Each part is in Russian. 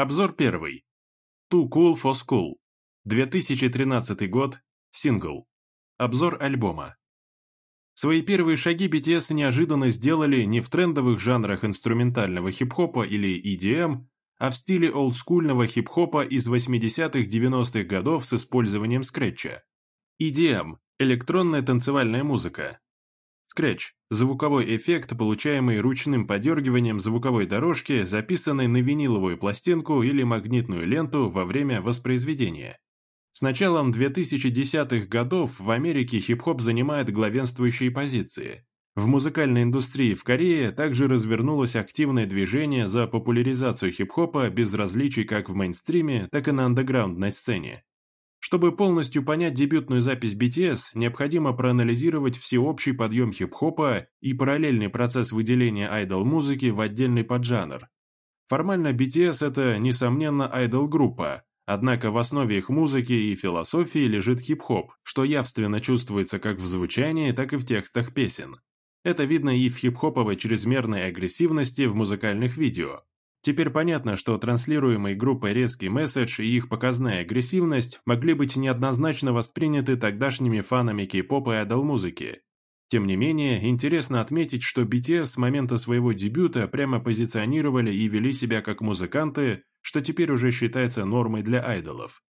Обзор первый. Too Cool for School. 2013 год. Сингл. Обзор альбома. Свои первые шаги BTS неожиданно сделали не в трендовых жанрах инструментального хип-хопа или EDM, а в стиле олдскульного хип-хопа из 80-х-90-х годов с использованием скретча. EDM – электронная танцевальная музыка, Scratch – звуковой эффект, получаемый ручным подергиванием звуковой дорожки, записанной на виниловую пластинку или магнитную ленту во время воспроизведения. С началом 2010-х годов в Америке хип-хоп занимает главенствующие позиции. В музыкальной индустрии в Корее также развернулось активное движение за популяризацию хип-хопа без различий как в мейнстриме, так и на андеграундной сцене. Чтобы полностью понять дебютную запись BTS, необходимо проанализировать всеобщий подъем хип-хопа и параллельный процесс выделения айдол-музыки в отдельный поджанр. Формально BTS – это, несомненно, айдол-группа, однако в основе их музыки и философии лежит хип-хоп, что явственно чувствуется как в звучании, так и в текстах песен. Это видно и в хип-хоповой чрезмерной агрессивности в музыкальных видео. Теперь понятно, что транслируемые группой резкий месседж и их показная агрессивность могли быть неоднозначно восприняты тогдашними фанами кей-попа и адал-музыки. Тем не менее, интересно отметить, что BTS с момента своего дебюта прямо позиционировали и вели себя как музыканты, что теперь уже считается нормой для айдолов.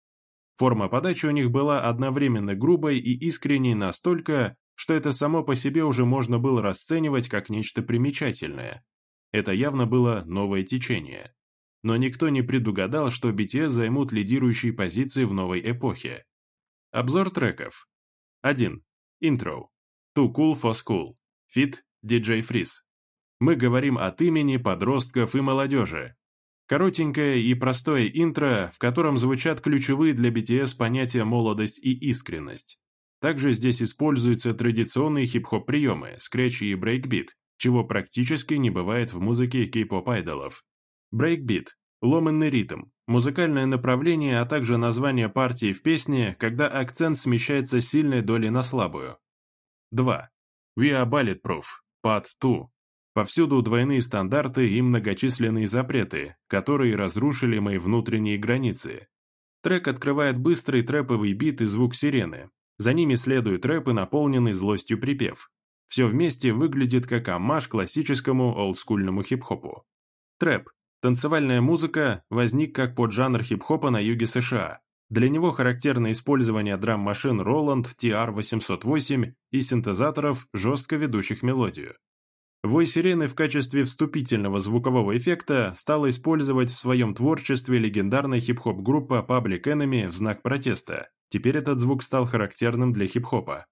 Форма подачи у них была одновременно грубой и искренней настолько, что это само по себе уже можно было расценивать как нечто примечательное. Это явно было новое течение. Но никто не предугадал, что BTS займут лидирующие позиции в новой эпохе. Обзор треков. 1. Интро. Too Cool for School. Fit DJ Freeze. Мы говорим от имени подростков и молодежи. Коротенькое и простое интро, в котором звучат ключевые для BTS понятия молодость и искренность. Также здесь используются традиционные хип-хоп приемы, скретчи и брейкбит, чего практически не бывает в музыке кей-поп-айдолов. Брейкбит – ломанный ритм, музыкальное направление, а также название партии в песне, когда акцент смещается с сильной доли на слабую. 2. We are bulletproof. Part 2. Повсюду двойные стандарты и многочисленные запреты, которые разрушили мои внутренние границы. Трек открывает быстрый трэповый бит и звук сирены. За ними следует рэп и наполненный злостью припев все вместе выглядит как амаш классическому олдскульному хип-хопу. Трэп – танцевальная музыка, возник как поджанр хип-хопа на юге США. Для него характерно использование драм-машин Roland TR-808 и синтезаторов, жестко ведущих мелодию. Вой сирены в качестве вступительного звукового эффекта стала использовать в своем творчестве легендарная хип-хоп группа Public Enemy в знак протеста. Теперь этот звук стал характерным для хип-хопа.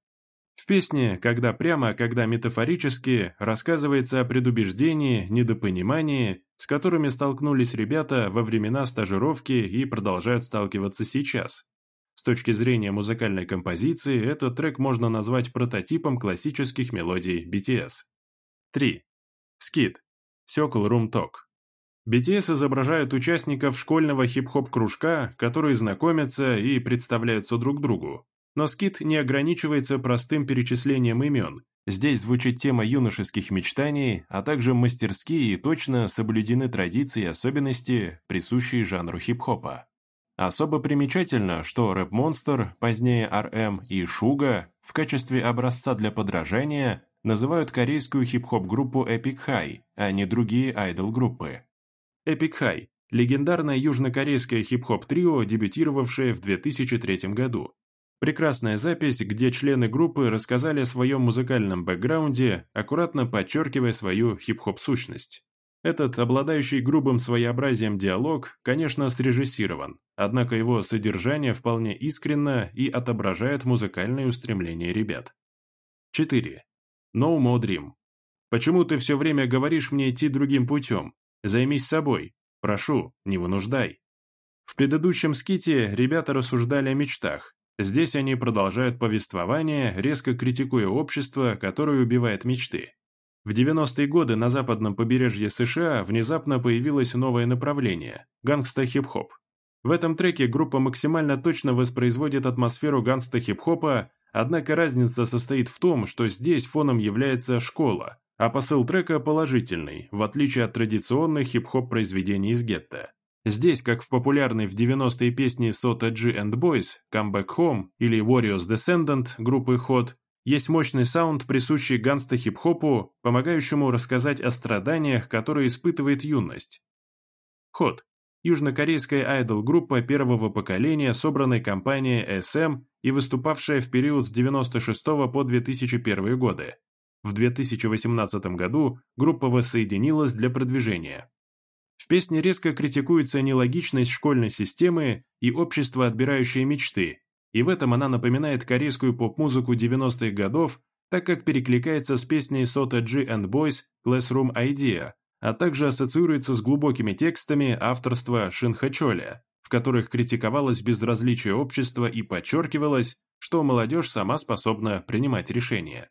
В песне, когда прямо, когда метафорически, рассказывается о предубеждении, недопонимании, с которыми столкнулись ребята во времена стажировки и продолжают сталкиваться сейчас. С точки зрения музыкальной композиции, этот трек можно назвать прототипом классических мелодий BTS. 3. Скид. Circle Room Talk. BTS изображают участников школьного хип-хоп кружка, которые знакомятся и представляются друг другу. Но скит не ограничивается простым перечислением имен. Здесь звучит тема юношеских мечтаний, а также мастерские и точно соблюдены традиции и особенности, присущие жанру хип-хопа. Особо примечательно, что Рэп Монстр, позднее RM эм и Шуга в качестве образца для подражания называют корейскую хип-хоп-группу Epic High, а не другие айдол-группы. Epic High – легендарное южнокорейское хип-хоп-трио, дебютировавшее в 2003 году. Прекрасная запись, где члены группы рассказали о своем музыкальном бэкграунде, аккуратно подчеркивая свою хип-хоп-сущность. Этот, обладающий грубым своеобразием диалог, конечно, срежиссирован, однако его содержание вполне искренно и отображает музыкальные устремления ребят. 4. No More Dream. Почему ты все время говоришь мне идти другим путем? Займись собой. Прошу, не вынуждай. В предыдущем ските ребята рассуждали о мечтах, Здесь они продолжают повествование, резко критикуя общество, которое убивает мечты. В 90-е годы на западном побережье США внезапно появилось новое направление – гангста-хип-хоп. В этом треке группа максимально точно воспроизводит атмосферу гангста-хип-хопа, однако разница состоит в том, что здесь фоном является школа, а посыл трека положительный, в отличие от традиционных хип-хоп произведений из гетто. Здесь, как в популярной в 90-е песне Sota G and Boys «Come Back Home» или Warriors Descendant группы Hot, есть мощный саунд, присущий ганста-хип-хопу, помогающему рассказать о страданиях, которые испытывает юность. Hot – южнокорейская айдол-группа первого поколения, собранной компанией SM и выступавшая в период с 96 по 2001 годы. В 2018 году группа воссоединилась для продвижения. В песне резко критикуется нелогичность школьной системы и общество, отбирающее мечты, и в этом она напоминает корейскую поп-музыку 90-х годов, так как перекликается с песней Sota G and Boys Classroom Idea, а также ассоциируется с глубокими текстами авторства Шинхачоля, в которых критиковалось безразличие общества и подчеркивалось, что молодежь сама способна принимать решения.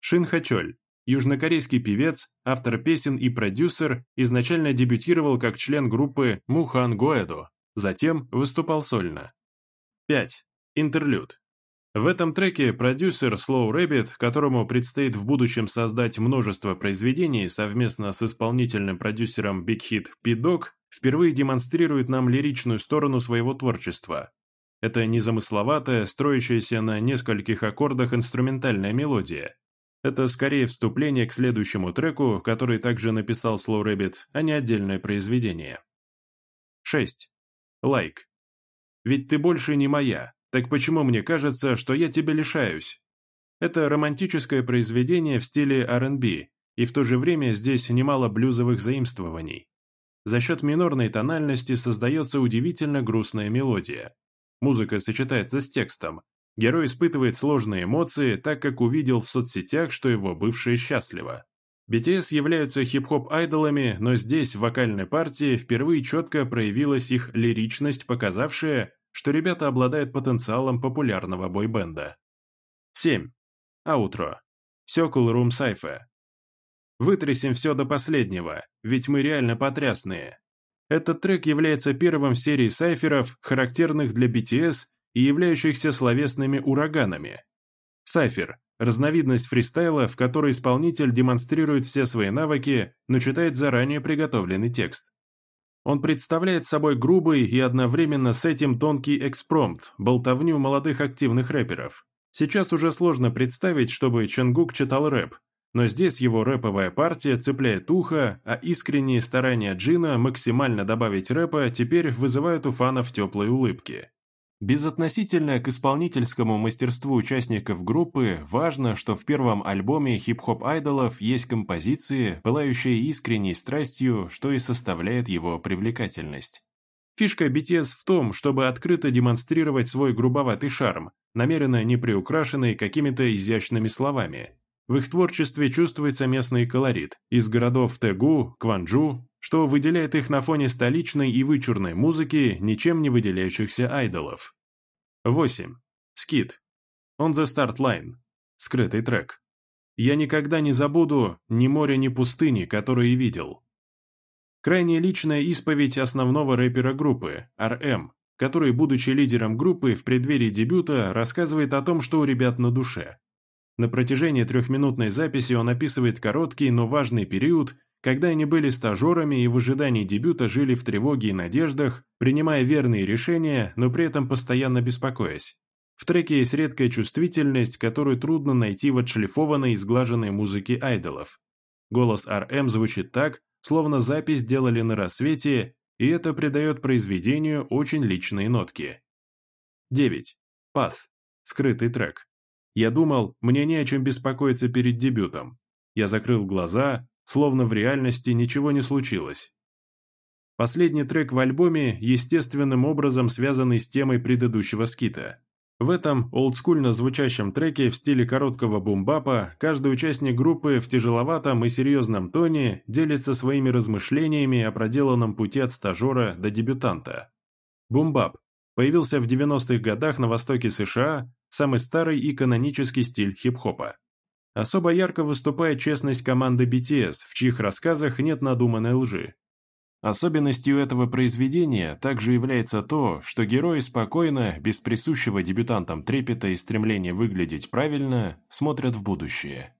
Шинхачоль южнокорейский певец, автор песен и продюсер, изначально дебютировал как член группы Мухан Гоэдо, затем выступал сольно. 5. Интерлюд. В этом треке продюсер Slow Rabbit, которому предстоит в будущем создать множество произведений совместно с исполнительным продюсером Big Hit P-Dog, впервые демонстрирует нам лиричную сторону своего творчества. Это незамысловатая, строящаяся на нескольких аккордах инструментальная мелодия, это скорее вступление к следующему треку, который также написал Slow Rabbit, а не отдельное произведение. 6. Лайк. Like. «Ведь ты больше не моя, так почему мне кажется, что я тебя лишаюсь?» Это романтическое произведение в стиле R&B, и в то же время здесь немало блюзовых заимствований. За счет минорной тональности создается удивительно грустная мелодия. Музыка сочетается с текстом, Герой испытывает сложные эмоции, так как увидел в соцсетях, что его бывшая счастлива. BTS являются хип-хоп-айдолами, но здесь, в вокальной партии, впервые четко проявилась их лиричность, показавшая, что ребята обладают потенциалом популярного бойбенда. 7. Аутро. Сёкул Рум Сайфе. Вытрясем все до последнего, ведь мы реально потрясные. Этот трек является первым в серии сайферов, характерных для BTS и являющихся словесными ураганами. Сайфер – разновидность фристайла, в которой исполнитель демонстрирует все свои навыки, но читает заранее приготовленный текст. Он представляет собой грубый и одновременно с этим тонкий экспромт, болтовню молодых активных рэперов. Сейчас уже сложно представить, чтобы Ченгук читал рэп, но здесь его рэповая партия цепляет ухо, а искренние старания Джина максимально добавить рэпа теперь вызывают у фанов теплые улыбки. Безотносительно к исполнительскому мастерству участников группы, важно, что в первом альбоме хип-хоп-айдолов есть композиции, пылающие искренней страстью, что и составляет его привлекательность. Фишка BTS в том, чтобы открыто демонстрировать свой грубоватый шарм, намеренно не приукрашенный какими-то изящными словами. В их творчестве чувствуется местный колорит из городов Тегу, Кванджу, что выделяет их на фоне столичной и вычурной музыки ничем не выделяющихся айдолов. 8. Скит. Он за Start Line. Скрытый трек. Я никогда не забуду ни моря, ни пустыни, которые видел. Крайне личная исповедь основного рэпера группы, RM, который, будучи лидером группы, в преддверии дебюта рассказывает о том, что у ребят на душе. На протяжении трехминутной записи он описывает короткий, но важный период, когда они были стажерами и в ожидании дебюта жили в тревоге и надеждах, принимая верные решения, но при этом постоянно беспокоясь. В треке есть редкая чувствительность, которую трудно найти в отшлифованной и сглаженной музыке айдолов. Голос RM звучит так, словно запись делали на рассвете, и это придает произведению очень личные нотки. 9. Пас. Скрытый трек. Я думал, мне не о чем беспокоиться перед дебютом. Я закрыл глаза, словно в реальности ничего не случилось. Последний трек в альбоме естественным образом связанный с темой предыдущего скита. В этом олдскульно звучащем треке в стиле короткого бумбапа каждый участник группы в тяжеловатом и серьезном тоне делится своими размышлениями о проделанном пути от стажера до дебютанта. Бумбап появился в 90-х годах на востоке США самый старый и канонический стиль хип-хопа. Особо ярко выступает честность команды BTS, в чьих рассказах нет надуманной лжи. Особенностью этого произведения также является то, что герои спокойно, без присущего дебютантам трепета и стремления выглядеть правильно, смотрят в будущее.